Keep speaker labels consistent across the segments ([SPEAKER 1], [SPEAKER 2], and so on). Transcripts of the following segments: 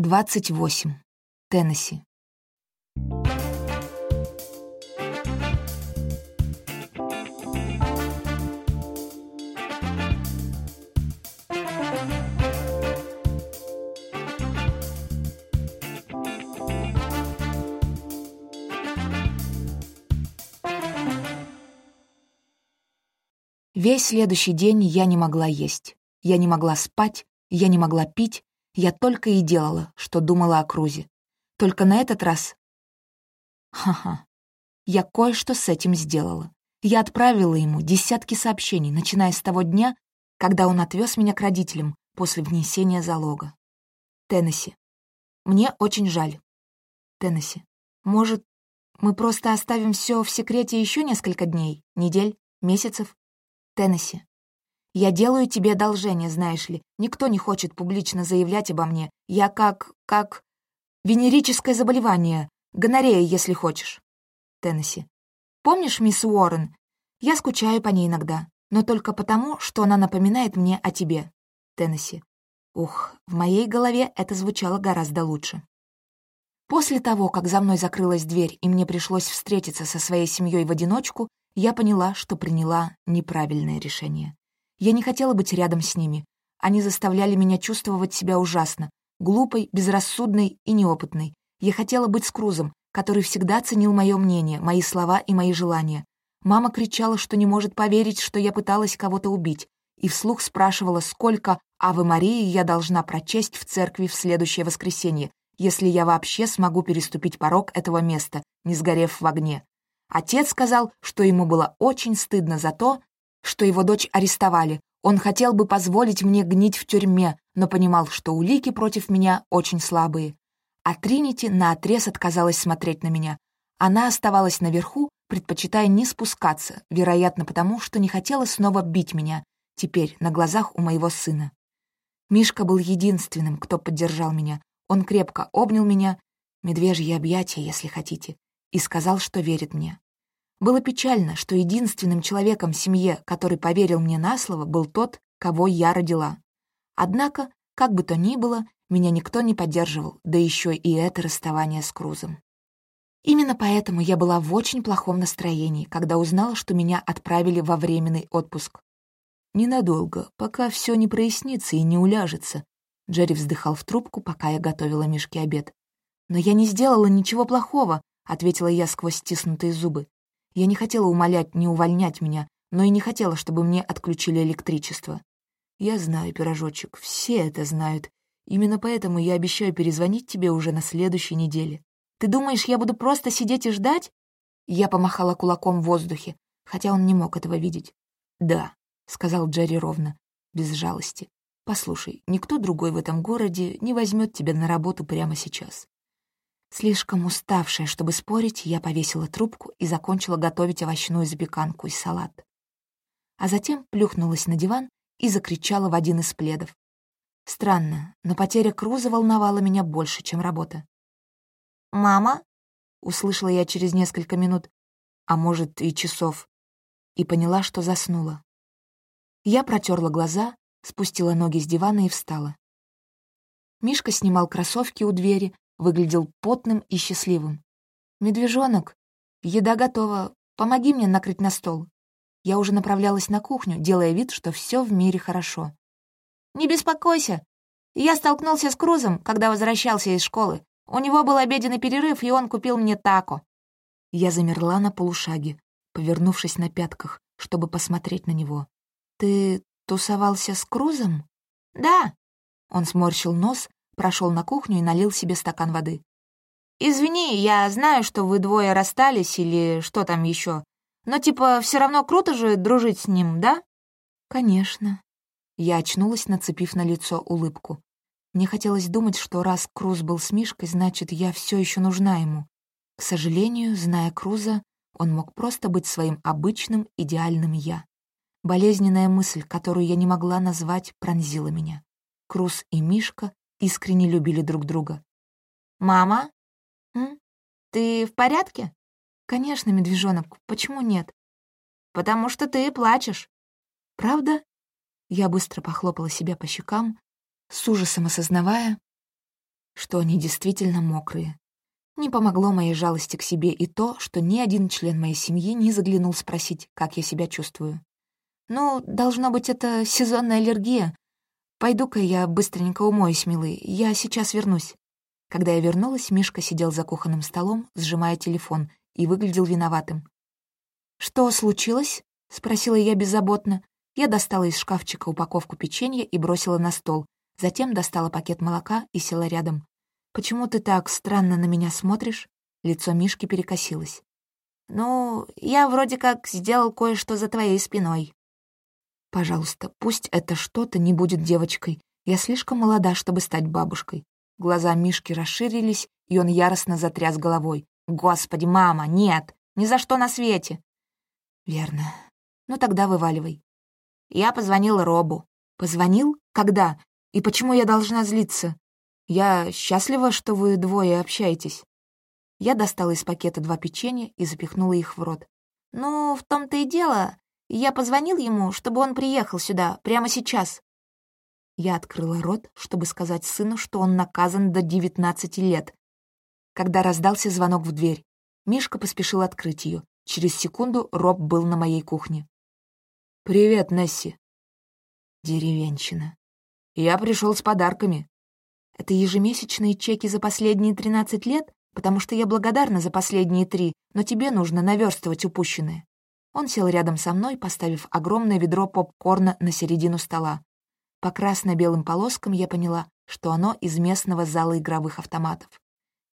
[SPEAKER 1] 28. Теннесси. Весь следующий день я не могла есть. Я не могла спать, я не могла пить, я только и делала, что думала о Крузе. Только на этот раз... Ха-ха. Я кое-что с этим сделала. Я отправила ему десятки сообщений, начиная с того дня, когда он отвез меня к родителям после внесения залога. Теннесси. Мне очень жаль. Теннесси. Может, мы просто оставим все в секрете еще несколько дней, недель, месяцев? Теннесси. Я делаю тебе одолжение, знаешь ли. Никто не хочет публично заявлять обо мне. Я как... как... Венерическое заболевание. Гонорея, если хочешь. Теннесси. Помнишь мисс Уоррен? Я скучаю по ней иногда, но только потому, что она напоминает мне о тебе. Теннесси. Ух, в моей голове это звучало гораздо лучше. После того, как за мной закрылась дверь и мне пришлось встретиться со своей семьей в одиночку, я поняла, что приняла неправильное решение. Я не хотела быть рядом с ними. Они заставляли меня чувствовать себя ужасно, глупой, безрассудной и неопытной. Я хотела быть с Крузом, который всегда ценил мое мнение, мои слова и мои желания. Мама кричала, что не может поверить, что я пыталась кого-то убить, и вслух спрашивала, сколько «Авы Марии» я должна прочесть в церкви в следующее воскресенье, если я вообще смогу переступить порог этого места, не сгорев в огне. Отец сказал, что ему было очень стыдно за то, что его дочь арестовали. Он хотел бы позволить мне гнить в тюрьме, но понимал, что улики против меня очень слабые. А Тринити наотрез отказалась смотреть на меня. Она оставалась наверху, предпочитая не спускаться, вероятно, потому что не хотела снова бить меня, теперь на глазах у моего сына. Мишка был единственным, кто поддержал меня. Он крепко обнял меня, медвежье объятия, если хотите, и сказал, что верит мне. Было печально, что единственным человеком в семье, который поверил мне на слово, был тот, кого я родила. Однако, как бы то ни было, меня никто не поддерживал, да еще и это расставание с Крузом. Именно поэтому я была в очень плохом настроении, когда узнала, что меня отправили во временный отпуск. «Ненадолго, пока все не прояснится и не уляжется», Джерри вздыхал в трубку, пока я готовила Мишке обед. «Но я не сделала ничего плохого», — ответила я сквозь стиснутые зубы. Я не хотела умолять не увольнять меня, но и не хотела, чтобы мне отключили электричество. Я знаю, пирожочек, все это знают. Именно поэтому я обещаю перезвонить тебе уже на следующей неделе. Ты думаешь, я буду просто сидеть и ждать? Я помахала кулаком в воздухе, хотя он не мог этого видеть. «Да», — сказал Джерри ровно, без жалости. «Послушай, никто другой в этом городе не возьмет тебя на работу прямо сейчас. Слишком уставшая, чтобы спорить, я повесила трубку и закончила готовить овощную запеканку и салат. А затем плюхнулась на диван и закричала в один из пледов. Странно, но потеря Круза волновала меня больше, чем работа. «Мама?» — услышала я через несколько минут, а может, и часов, и поняла, что заснула. Я протерла глаза, спустила ноги с дивана и встала. Мишка снимал кроссовки у двери, выглядел потным и счастливым. «Медвежонок, еда готова. Помоги мне накрыть на стол». Я уже направлялась на кухню, делая вид, что все в мире хорошо. «Не беспокойся. Я столкнулся с Крузом, когда возвращался из школы. У него был обеденный перерыв, и он купил мне тако». Я замерла на полушаге, повернувшись на пятках, чтобы посмотреть на него. «Ты тусовался с Крузом?» «Да». Он сморщил нос, прошел на кухню и налил себе стакан воды. «Извини, я знаю, что вы двое расстались или что там еще, но типа все равно круто же дружить с ним, да?» «Конечно». Я очнулась, нацепив на лицо улыбку. Мне хотелось думать, что раз Круз был с Мишкой, значит, я все еще нужна ему. К сожалению, зная Круза, он мог просто быть своим обычным, идеальным «я». Болезненная мысль, которую я не могла назвать, пронзила меня. Круз и Мишка искренне любили друг друга. «Мама? М? Ты в порядке?» «Конечно, медвежонок, почему нет?» «Потому что ты плачешь». «Правда?» Я быстро похлопала себя по щекам, с ужасом осознавая, что они действительно мокрые. Не помогло моей жалости к себе и то, что ни один член моей семьи не заглянул спросить, как я себя чувствую. Ну, должно быть, это сезонная аллергия. Пойду-ка я быстренько умоюсь, милый, я сейчас вернусь. Когда я вернулась, Мишка сидел за кухонным столом, сжимая телефон, и выглядел виноватым. «Что случилось?» — спросила я беззаботно. Я достала из шкафчика упаковку печенья и бросила на стол. Затем достала пакет молока и села рядом. «Почему ты так странно на меня смотришь?» Лицо Мишки перекосилось. «Ну, я вроде как сделал кое-что за твоей спиной». «Пожалуйста, пусть это что-то не будет девочкой. Я слишком молода, чтобы стать бабушкой». Глаза Мишки расширились, и он яростно затряс головой. «Господи, мама, нет! Ни за что на свете!» «Верно. Ну тогда вываливай». Я позвонил Робу. «Позвонил? Когда? И почему я должна злиться? Я счастлива, что вы двое общаетесь». Я достала из пакета два печенья и запихнула их в рот. «Ну, в том-то и дело. Я позвонил ему, чтобы он приехал сюда, прямо сейчас». Я открыла рот, чтобы сказать сыну, что он наказан до девятнадцати лет. Когда раздался звонок в дверь, Мишка поспешил открыть ее. Через секунду Роб был на моей кухне. «Привет, Несси». Деревенщина. Я пришел с подарками. Это ежемесячные чеки за последние 13 лет? Потому что я благодарна за последние три, но тебе нужно наверстывать упущенное. Он сел рядом со мной, поставив огромное ведро попкорна на середину стола. По красно-белым полоскам я поняла, что оно из местного зала игровых автоматов.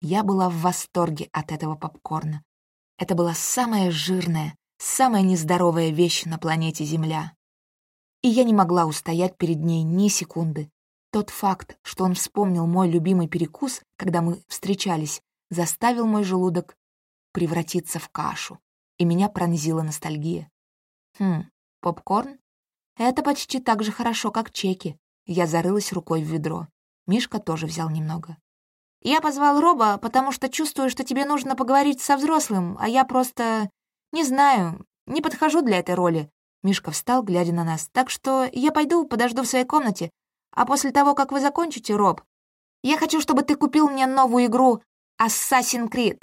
[SPEAKER 1] Я была в восторге от этого попкорна. Это была самая жирная, самая нездоровая вещь на планете Земля. И я не могла устоять перед ней ни секунды. Тот факт, что он вспомнил мой любимый перекус, когда мы встречались, заставил мой желудок превратиться в кашу, и меня пронзила ностальгия. Хм, попкорн? Это почти так же хорошо, как чеки. Я зарылась рукой в ведро. Мишка тоже взял немного. «Я позвал Роба, потому что чувствую, что тебе нужно поговорить со взрослым, а я просто... не знаю, не подхожу для этой роли». Мишка встал, глядя на нас. «Так что я пойду, подожду в своей комнате, а после того, как вы закончите, Роб, я хочу, чтобы ты купил мне новую игру Assassin's Creed.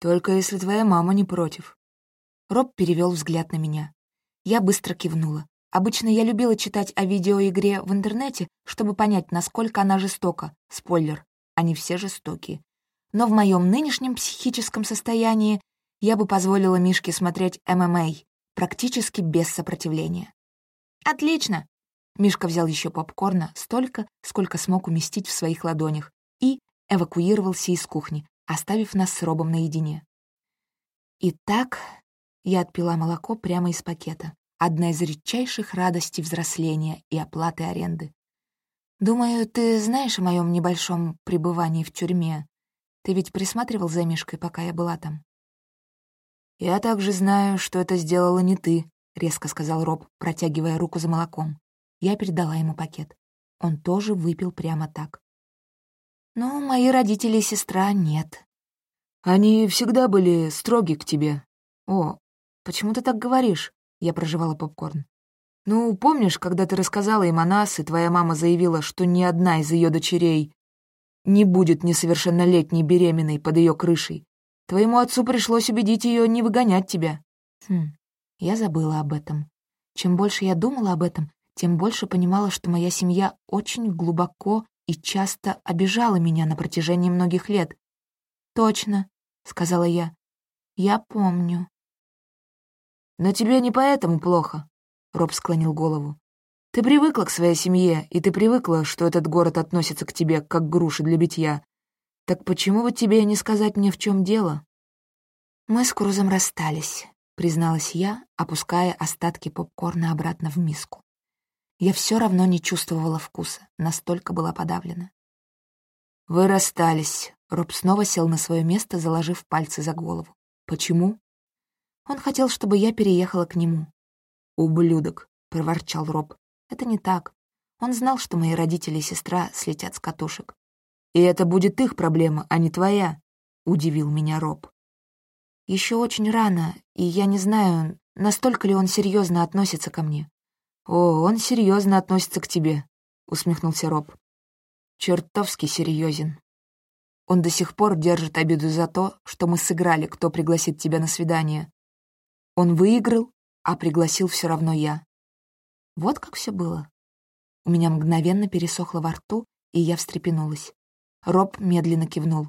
[SPEAKER 1] Только если твоя мама не против. Роб перевел взгляд на меня. Я быстро кивнула. Обычно я любила читать о видеоигре в интернете, чтобы понять, насколько она жестока. Спойлер, они все жестокие. Но в моем нынешнем психическом состоянии я бы позволила Мишке смотреть ММА, практически без сопротивления. «Отлично!» Мишка взял еще попкорна столько, сколько смог уместить в своих ладонях, и эвакуировался из кухни, оставив нас с Робом наедине. Итак, я отпила молоко прямо из пакета. Одна из редчайших радостей взросления и оплаты аренды. «Думаю, ты знаешь о моем небольшом пребывании в тюрьме. Ты ведь присматривал за Мишкой, пока я была там?» «Я также знаю, что это сделала не ты», — резко сказал Роб, протягивая руку за молоком. Я передала ему пакет. Он тоже выпил прямо так. Но мои родители и сестра нет. Они всегда были строги к тебе. О, почему ты так говоришь? Я проживала попкорн. Ну, помнишь, когда ты рассказала им о нас, и твоя мама заявила, что ни одна из ее дочерей не будет несовершеннолетней беременной под ее крышей? Твоему отцу пришлось убедить ее не выгонять тебя. Хм, я забыла об этом. Чем больше я думала об этом, тем больше понимала, что моя семья очень глубоко и часто обижала меня на протяжении многих лет. «Точно», — сказала я. «Я помню». «Но тебе не поэтому плохо», — Роб склонил голову. «Ты привыкла к своей семье, и ты привыкла, что этот город относится к тебе как груши для битья. Так почему бы тебе не сказать мне, в чем дело?» «Мы с Крузом расстались», — призналась я, опуская остатки попкорна обратно в миску. Я все равно не чувствовала вкуса, настолько была подавлена. «Вы расстались». Роб снова сел на свое место, заложив пальцы за голову. «Почему?» Он хотел, чтобы я переехала к нему. «Ублюдок», — проворчал Роб. «Это не так. Он знал, что мои родители и сестра слетят с катушек. «И это будет их проблема, а не твоя», — удивил меня Роб. Еще очень рано, и я не знаю, настолько ли он серьезно относится ко мне. «О, он серьезно относится к тебе», — усмехнулся Роб. «Чертовски серьезен. Он до сих пор держит обиду за то, что мы сыграли, кто пригласит тебя на свидание. Он выиграл, а пригласил все равно я. Вот как все было. У меня мгновенно пересохло во рту, и я встрепенулась. Роб медленно кивнул.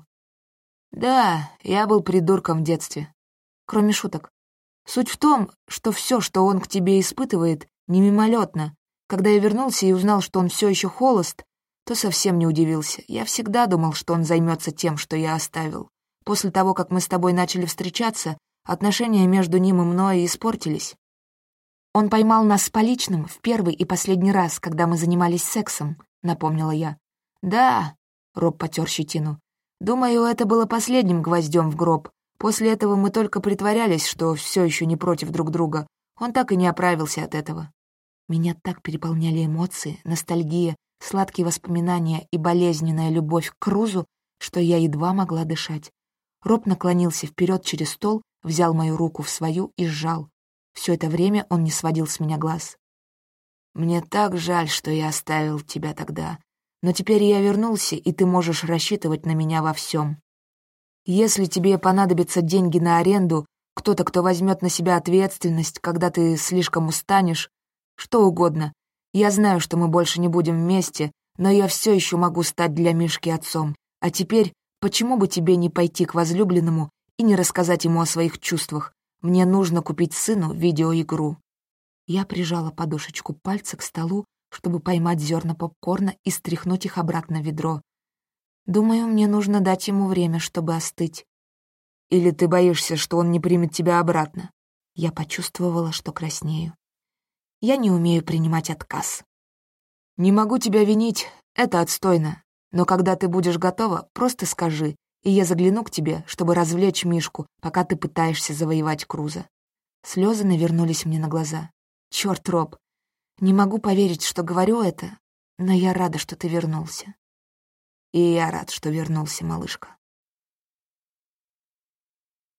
[SPEAKER 1] «Да, я был придурком в детстве. Кроме шуток. Суть в том, что все, что он к тебе испытывает, не мимолетно. Когда я вернулся и узнал, что он все еще холост, то совсем не удивился. Я всегда думал, что он займется тем, что я оставил. После того, как мы с тобой начали встречаться, отношения между ним и мной испортились. Он поймал нас с поличным в первый и последний раз, когда мы занимались сексом, напомнила я. Да, Роб потер щетину. Думаю, это было последним гвоздем в гроб. После этого мы только притворялись, что все еще не против друг друга. Он так и не оправился от этого. Меня так переполняли эмоции, ностальгия, сладкие воспоминания и болезненная любовь к Крузу, что я едва могла дышать. Роб наклонился вперед через стол, взял мою руку в свою и сжал. Все это время он не сводил с меня глаз. «Мне так жаль, что я оставил тебя тогда. Но теперь я вернулся, и ты можешь рассчитывать на меня во всем. Если тебе понадобятся деньги на аренду, кто-то, кто возьмет на себя ответственность, когда ты слишком устанешь, что угодно. Я знаю, что мы больше не будем вместе, но я все еще могу стать для Мишки отцом. А теперь, почему бы тебе не пойти к возлюбленному и не рассказать ему о своих чувствах? Мне нужно купить сыну видеоигру». Я прижала подушечку пальца к столу, чтобы поймать зерна попкорна и стряхнуть их обратно в ведро. Думаю, мне нужно дать ему время, чтобы остыть. Или ты боишься, что он не примет тебя обратно? Я почувствовала, что краснею. Я не умею принимать отказ. Не могу тебя винить, это отстойно. Но когда ты будешь готова, просто скажи, и я загляну к тебе, чтобы развлечь Мишку, пока ты пытаешься завоевать Круза. Слезы навернулись мне на глаза. Черт, Роб, не могу поверить, что говорю это, но я рада, что ты вернулся. И я рад, что вернулся, малышка.